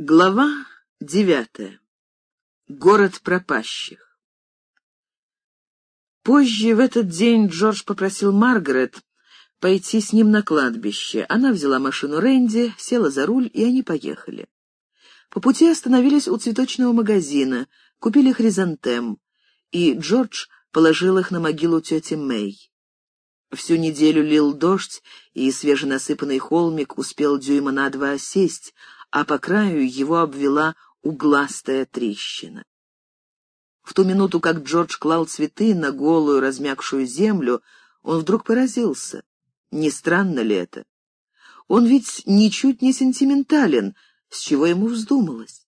Глава девятая. Город пропащих. Позже в этот день Джордж попросил Маргарет пойти с ним на кладбище. Она взяла машину Рэнди, села за руль, и они поехали. По пути остановились у цветочного магазина, купили хризантем, и Джордж положил их на могилу тети Мэй. Всю неделю лил дождь, и свеженасыпанный холмик успел дюйма на два осесть, а по краю его обвела угластая трещина. В ту минуту, как Джордж клал цветы на голую размягшую землю, он вдруг поразился. Не странно ли это? Он ведь ничуть не сентиментален, с чего ему вздумалось.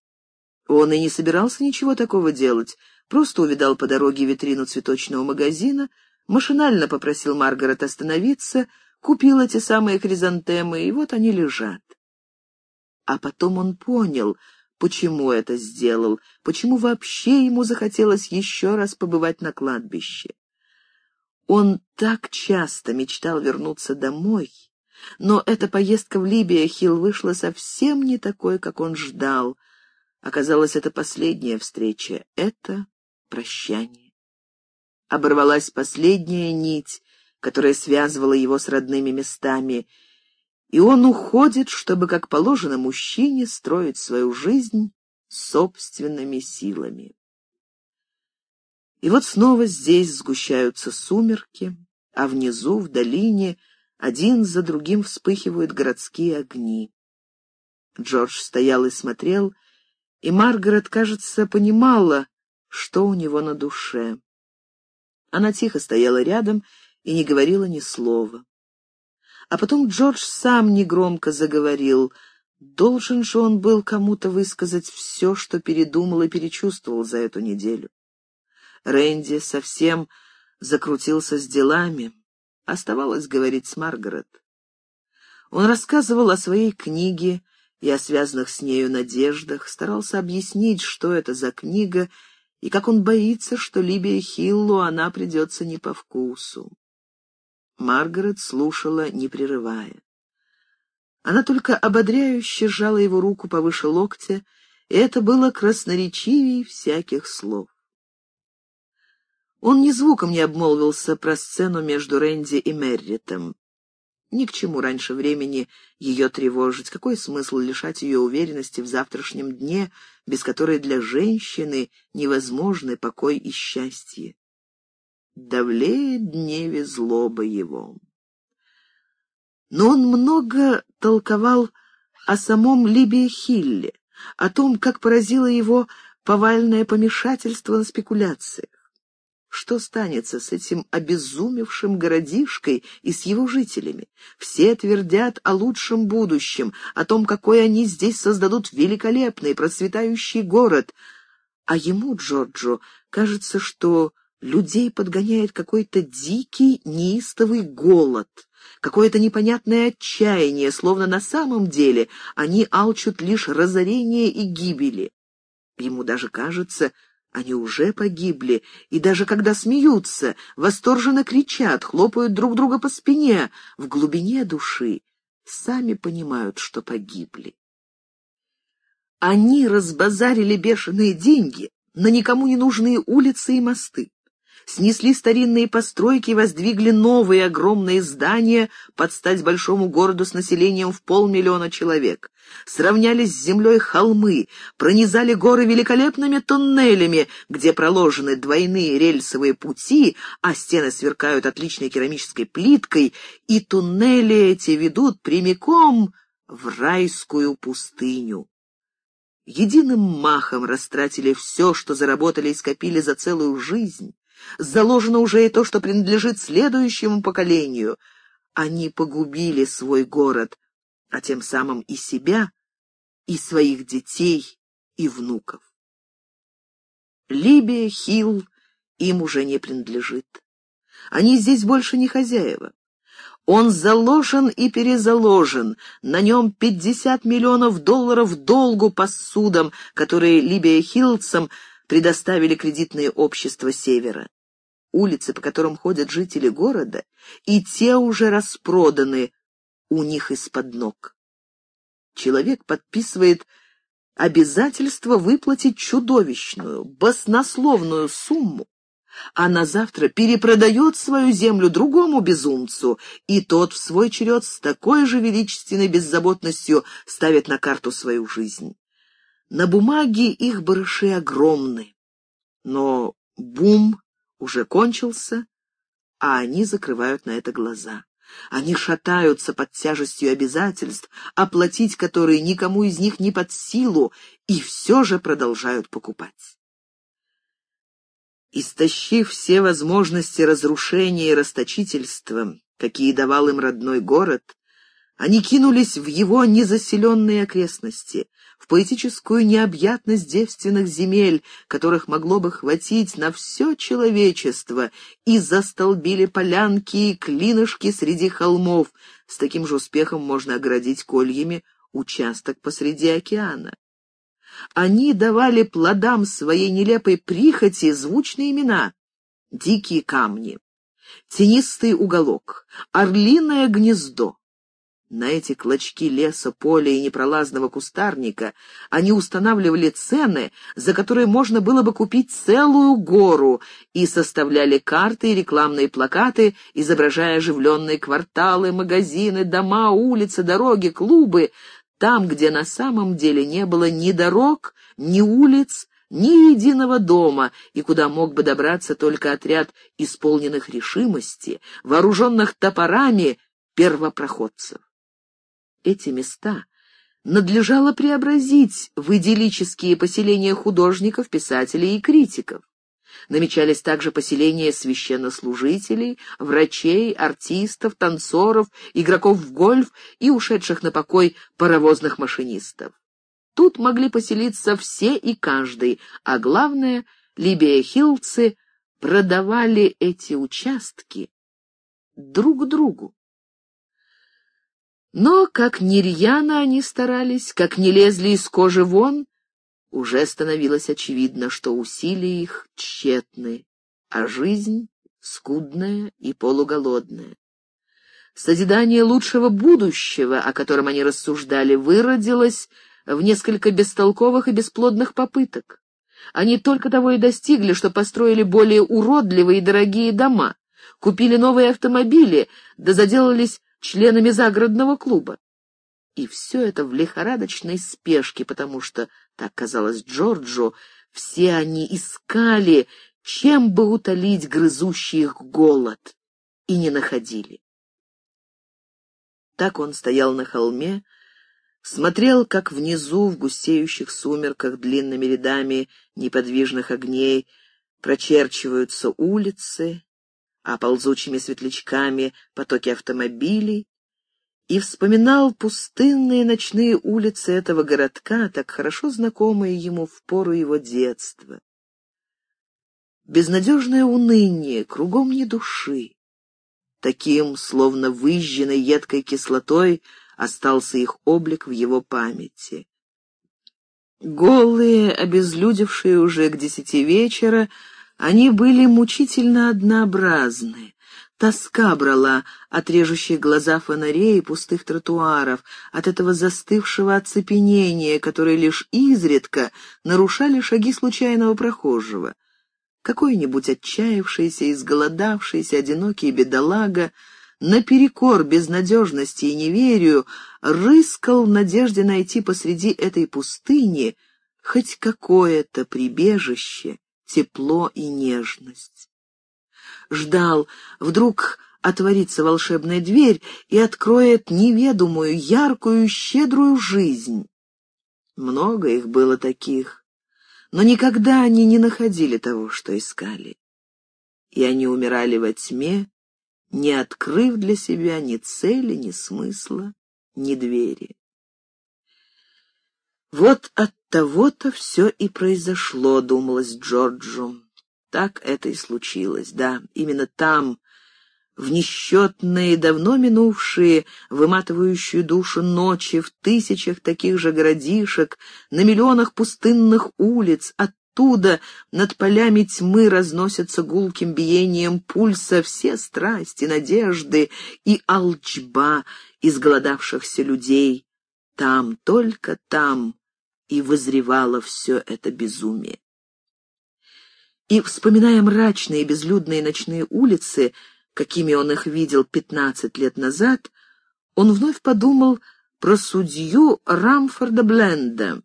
Он и не собирался ничего такого делать, просто увидал по дороге витрину цветочного магазина, машинально попросил Маргарет остановиться, купил эти самые хризантемы, и вот они лежат. А потом он понял, почему это сделал, почему вообще ему захотелось еще раз побывать на кладбище. Он так часто мечтал вернуться домой, но эта поездка в Либия Хилл вышла совсем не такой, как он ждал. Оказалось, это последняя встреча, это прощание. Оборвалась последняя нить, которая связывала его с родными местами — и он уходит, чтобы, как положено мужчине, строить свою жизнь собственными силами. И вот снова здесь сгущаются сумерки, а внизу, в долине, один за другим вспыхивают городские огни. Джордж стоял и смотрел, и Маргарет, кажется, понимала, что у него на душе. Она тихо стояла рядом и не говорила ни слова. А потом Джордж сам негромко заговорил. Должен же он был кому-то высказать все, что передумал и перечувствовал за эту неделю. Рэнди совсем закрутился с делами. Оставалось говорить с Маргарет. Он рассказывал о своей книге и о связанных с нею надеждах, старался объяснить, что это за книга, и как он боится, что Либия Хиллу она придется не по вкусу. Маргарет слушала, не прерывая. Она только ободряюще сжала его руку повыше локтя, и это было красноречивее всяких слов. Он ни звуком не обмолвился про сцену между Рэнди и Мерритом. Ни к чему раньше времени ее тревожить. Какой смысл лишать ее уверенности в завтрашнем дне, без которой для женщины невозможны покой и счастье? Давлеет дневе злоба его. Но он много толковал о самом Либии Хилле, о том, как поразило его повальное помешательство на спекуляциях. Что станется с этим обезумевшим городишкой и с его жителями? Все твердят о лучшем будущем, о том, какой они здесь создадут великолепный, процветающий город. А ему, Джорджу, кажется, что Людей подгоняет какой-то дикий, неистовый голод, какое-то непонятное отчаяние, словно на самом деле они алчут лишь разорения и гибели. Ему даже кажется, они уже погибли, и даже когда смеются, восторженно кричат, хлопают друг друга по спине, в глубине души сами понимают, что погибли. Они разбазарили бешеные деньги на никому не нужные улицы и мосты снесли старинные постройки и воздвигли новые огромные здания под стать большому городу с населением в полмиллиона человек. Сравнялись с землей холмы, пронизали горы великолепными туннелями, где проложены двойные рельсовые пути, а стены сверкают отличной керамической плиткой, и туннели эти ведут прямиком в райскую пустыню. Единым махом растратили все, что заработали и скопили за целую жизнь. Заложено уже и то, что принадлежит следующему поколению. Они погубили свой город, а тем самым и себя, и своих детей, и внуков. Либия, Хилл им уже не принадлежит. Они здесь больше не хозяева. Он заложен и перезаложен, на нем 50 миллионов долларов долгу по судам, которые Либия Хилцам предоставили кредитные общества Севера. Улицы, по которым ходят жители города, и те уже распроданы у них из-под ног. Человек подписывает обязательство выплатить чудовищную, баснословную сумму, а на завтра перепродает свою землю другому безумцу, и тот в свой черед с такой же величественной беззаботностью ставит на карту свою жизнь. На бумаге их барыши огромны, но бум уже кончился, а они закрывают на это глаза. Они шатаются под тяжестью обязательств, оплатить которые никому из них не под силу, и все же продолжают покупать. Истощив все возможности разрушения и расточительства, какие давал им родной город, они кинулись в его незаселенные окрестности, в поэтическую необъятность девственных земель, которых могло бы хватить на все человечество, и застолбили полянки и клинышки среди холмов. С таким же успехом можно оградить кольями участок посреди океана. Они давали плодам своей нелепой прихоти звучные имена — дикие камни, тенистый уголок, орлиное гнездо, на эти клочки леса, поля и непролазного кустарника они устанавливали цены, за которые можно было бы купить целую гору, и составляли карты и рекламные плакаты, изображая оживленные кварталы, магазины, дома, улицы, дороги, клубы, там, где на самом деле не было ни дорог, ни улиц, ни единого дома, и куда мог бы добраться только отряд исполненных решимости, вооруженных топорами первопроходцев эти места надлежало преобразить в идиллические поселения художников, писателей и критиков. Намечались также поселения священнослужителей, врачей, артистов, танцоров, игроков в гольф и ушедших на покой паровозных машинистов. Тут могли поселиться все и каждый, а главное, либия-хилцы продавали эти участки друг другу. Но как ни рьяно они старались, как не лезли из кожи вон, уже становилось очевидно, что усилия их тщетны, а жизнь скудная и полуголодная. Созидание лучшего будущего, о котором они рассуждали, выродилось в несколько бестолковых и бесплодных попыток. Они только того и достигли, что построили более уродливые и дорогие дома, купили новые автомобили, да заделались членами загородного клуба. И все это в лихорадочной спешке, потому что, так казалось Джорджу, все они искали, чем бы утолить грызущий их голод, и не находили. Так он стоял на холме, смотрел, как внизу в густеющих сумерках длинными рядами неподвижных огней прочерчиваются улицы, а ползучими светлячками потоки автомобилей, и вспоминал пустынные ночные улицы этого городка, так хорошо знакомые ему в пору его детства. Безнадежное уныние, кругом ни души. Таким, словно выжженной едкой кислотой, остался их облик в его памяти. Голые, обезлюдевшие уже к десяти вечера, они были мучительно однообразны. Тоска брала от режущих глаза фонарей и пустых тротуаров, от этого застывшего оцепенения, которое лишь изредка нарушали шаги случайного прохожего. Какой-нибудь отчаявшийся, изголодавшийся, одинокий бедолага, наперекор безнадежности и неверию, рыскал в надежде найти посреди этой пустыни хоть какое-то прибежище тепло и нежность. Ждал, вдруг отворится волшебная дверь и откроет неведомую, яркую, щедрую жизнь. Много их было таких, но никогда они не находили того, что искали. И они умирали во тьме, не открыв для себя ни цели, ни смысла, ни двери. Вот от того-то все и произошло, думалось Джорджу. Так это и случилось, да, именно там, в несчетные, давно минувшие, выматывающую душу ночи, в тысячах таких же городишек, на миллионах пустынных улиц, оттуда над полями тьмы разносятся гулким биением пульса все страсти, надежды и алчба изголодавшихся людей. Там, только там, и вызревало все это безумие. И, вспоминая мрачные безлюдные ночные улицы, какими он их видел пятнадцать лет назад, он вновь подумал про судью Рамфорда Бленда,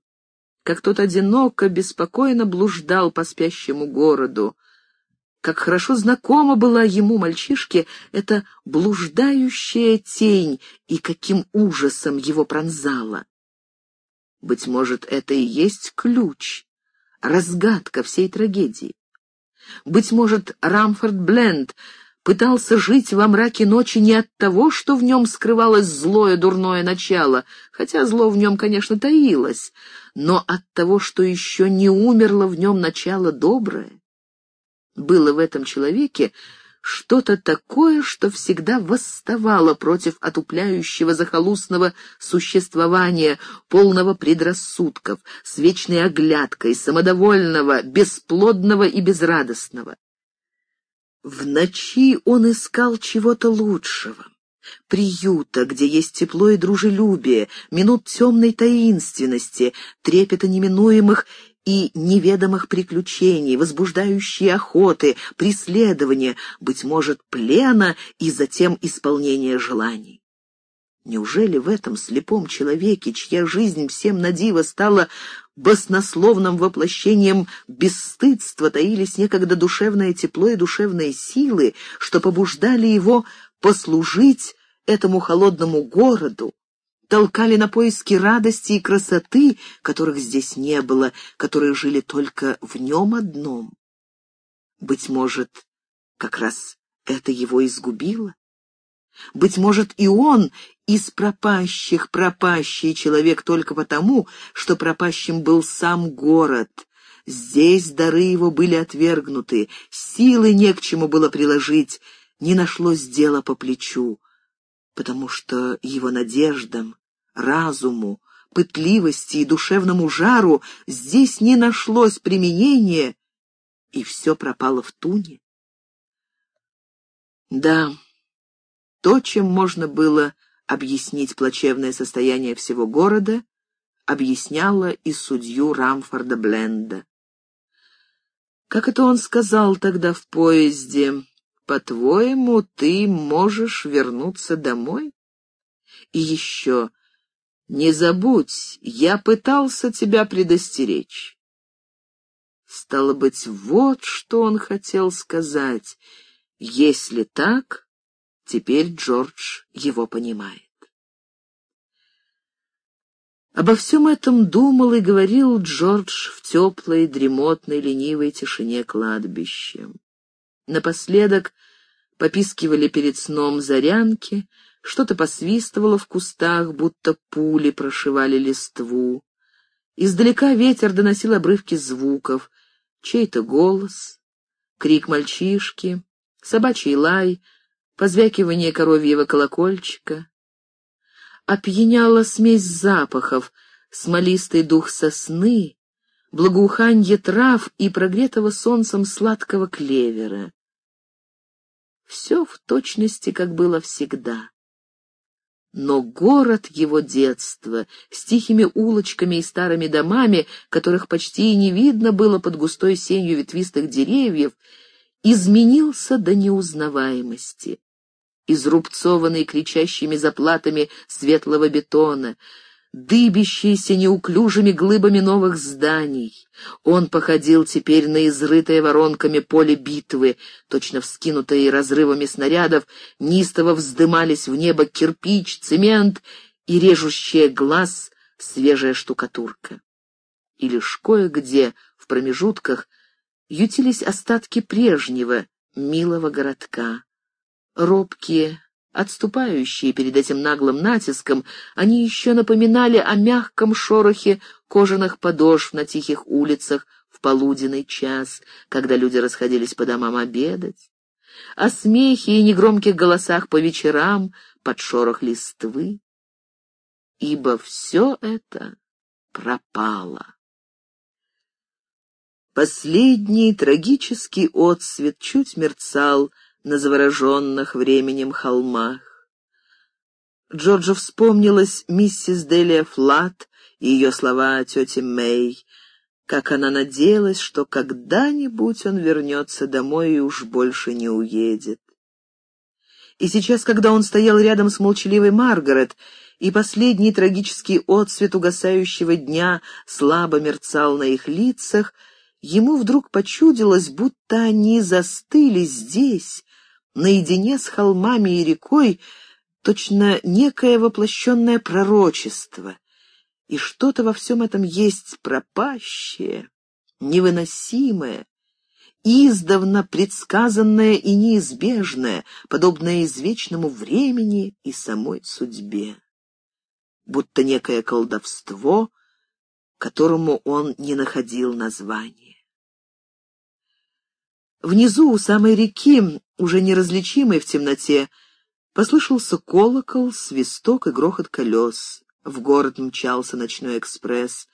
как тот одиноко, беспокойно блуждал по спящему городу, как хорошо знакома была ему, мальчишке, эта блуждающая тень и каким ужасом его пронзала. Быть может, это и есть ключ, разгадка всей трагедии. Быть может, Рамфорд Бленд пытался жить во мраке ночи не от того, что в нем скрывалось злое дурное начало, хотя зло в нем, конечно, таилось, но от того, что еще не умерло в нем начало доброе. Было в этом человеке что-то такое, что всегда восставало против отупляющего захолустного существования, полного предрассудков, с вечной оглядкой, самодовольного, бесплодного и безрадостного. В ночи он искал чего-то лучшего, приюта, где есть тепло и дружелюбие, минут темной таинственности, трепета неминуемых и неведомых приключений, возбуждающие охоты, преследования, быть может, плена и затем исполнения желаний. Неужели в этом слепом человеке, чья жизнь всем на диво стала баснословным воплощением бесстыдства, таились некогда душевное тепло и душевные силы, что побуждали его послужить этому холодному городу, толкали на поиски радости и красоты, которых здесь не было, которые жили только в нем одном. Быть может, как раз это его изгубило? Быть может, и он из пропащих пропащий человек только потому, что пропащим был сам город. Здесь дары его были отвергнуты, силы не к чему было приложить, не нашлось дела по плечу потому что его надеждам, разуму, пытливости и душевному жару здесь не нашлось применения, и все пропало в туне. Да, то, чем можно было объяснить плачевное состояние всего города, объясняло и судью Рамфорда Бленда. Как это он сказал тогда в поезде, по-твоему, ты можешь вернуться домой? И еще, не забудь, я пытался тебя предостеречь. Стало быть, вот что он хотел сказать. Если так, теперь Джордж его понимает. Обо всем этом думал и говорил Джордж в теплой, дремотной, ленивой тишине кладбища. Напоследок попискивали перед сном зарянки, что-то посвистывало в кустах, будто пули прошивали листву. Издалека ветер доносил обрывки звуков, чей-то голос, крик мальчишки, собачий лай, позвякивание коровьего колокольчика. Опьяняла смесь запахов, смолистый дух сосны, благоуханье трав и прогретого солнцем сладкого клевера. Все в точности, как было всегда. Но город его детства, с тихими улочками и старыми домами, которых почти и не видно было под густой сенью ветвистых деревьев, изменился до неузнаваемости. Изрубцованный кричащими заплатами светлого бетона, дыбящийся неуклюжими глыбами новых зданий. Он походил теперь на изрытое воронками поле битвы, точно вскинутые разрывами снарядов, неистово вздымались в небо кирпич, цемент и режущая глаз свежая штукатурка. И лишь кое-где в промежутках ютились остатки прежнего милого городка. Робкие, Отступающие перед этим наглым натиском, они еще напоминали о мягком шорохе кожаных подошв на тихих улицах в полуденный час, когда люди расходились по домам обедать, о смехе и негромких голосах по вечерам под шорох листвы. Ибо все это пропало. Последний трагический отсвет чуть мерцал — на завороженных временем холмах. Джорджу вспомнилась миссис Делия Флат и ее слова о тете Мэй, как она надеялась, что когда-нибудь он вернется домой и уж больше не уедет. И сейчас, когда он стоял рядом с молчаливой Маргарет, и последний трагический отсвет угасающего дня слабо мерцал на их лицах, ему вдруг почудилось, будто они застыли здесь, наедине с холмами и рекой, точно некое воплощенное пророчество. И что-то во всем этом есть пропащее, невыносимое, издавна предсказанное и неизбежное, подобное извечному времени и самой судьбе. Будто некое колдовство, которому он не находил названия. Внизу, у самой реки, уже неразличимой в темноте, послышался колокол, свисток и грохот колес. В город мчался ночной экспресс.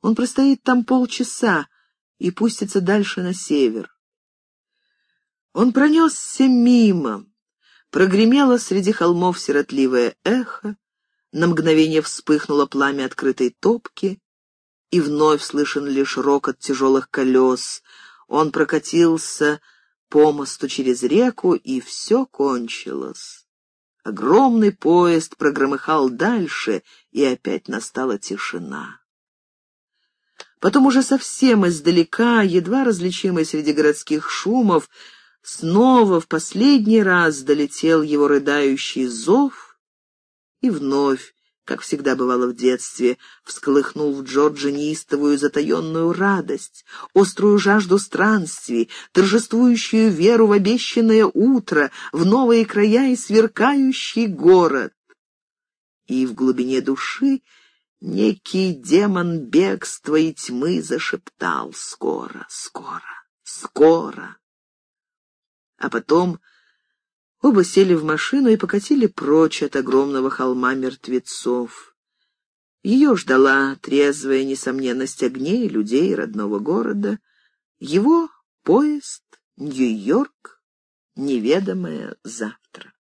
Он простоит там полчаса, и пустится дальше на север. Он пронесся мимо, прогремело среди холмов сиротливое эхо, на мгновение вспыхнуло пламя открытой топки, и вновь слышен лишь рокот тяжелых колес. Он прокатился по мосту через реку, и все кончилось. Огромный поезд прогромыхал дальше, и опять настала тишина. Потом уже совсем издалека, едва различимый среди городских шумов, снова в последний раз долетел его рыдающий зов, и вновь, как всегда бывало в детстве, всколыхнул в Джорджа неистовую затаенную радость, острую жажду странствий, торжествующую веру в обещанное утро, в новые края и сверкающий город. И в глубине души Некий демон бегства и тьмы зашептал «Скоро, скоро, скоро!» А потом оба сели в машину и покатили прочь от огромного холма мертвецов. Ее ждала трезвая несомненность огней, людей родного города. Его поезд, Нью-Йорк, неведомое завтра.